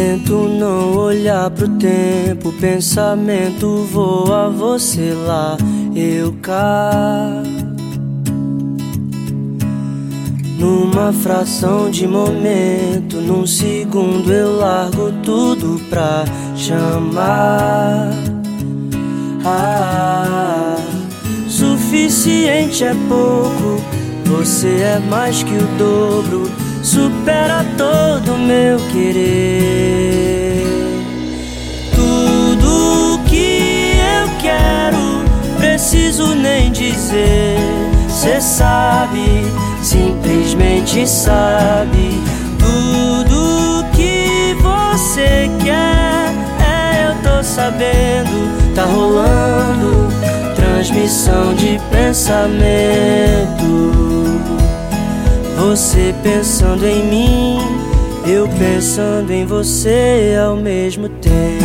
tento não olhar pro tempo, pensamento voa, você lá, eu cá. Numa fração de momento, num segundo eu largo tudo pra chamar. Ah, suficiente é pouco, você é mais que o dobro, supera todo meu querer. Tudo que eu quero, preciso nem dizer, cê sabe simplesmente sabe tudo que você quer. É, eu tô sabendo, tá rolando transmissão de pensamento. Você pensando em mim, eu pensando em você ao mesmo tempo.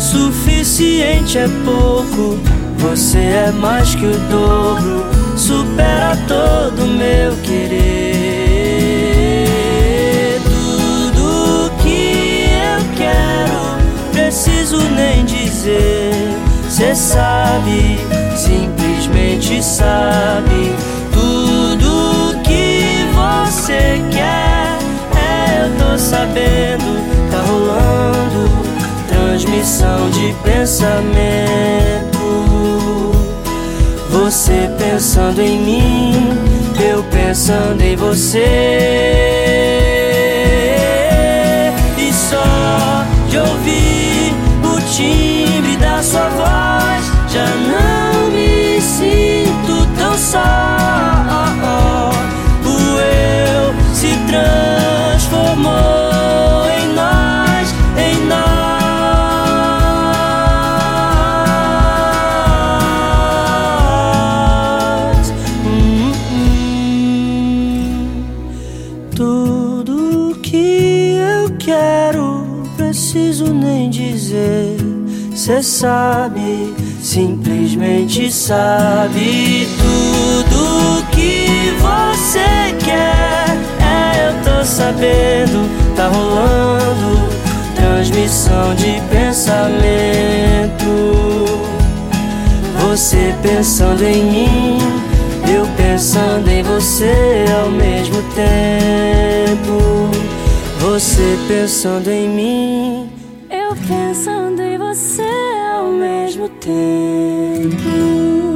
suficiente é pouco, você é mais que o dobro, supera todo meu querer. Tudo que eu quero, preciso nem dizer, cê sabe, simplesmente sabe. Tudo que você quer, é, eu tô sabendo, tá rolando transmissão de pensamento. Você pensando em mim, eu pensando em você. Preciso nem dizer. Cê sabe, simplesmente sabe. Tudo que você quer, é, eu tô sabendo, tá rolando. Transmissão de pensamento. Você pensando em mim, eu pensando em você ao mesmo tempo. Você pensando em mim, eu pensando em você ao mesmo tempo.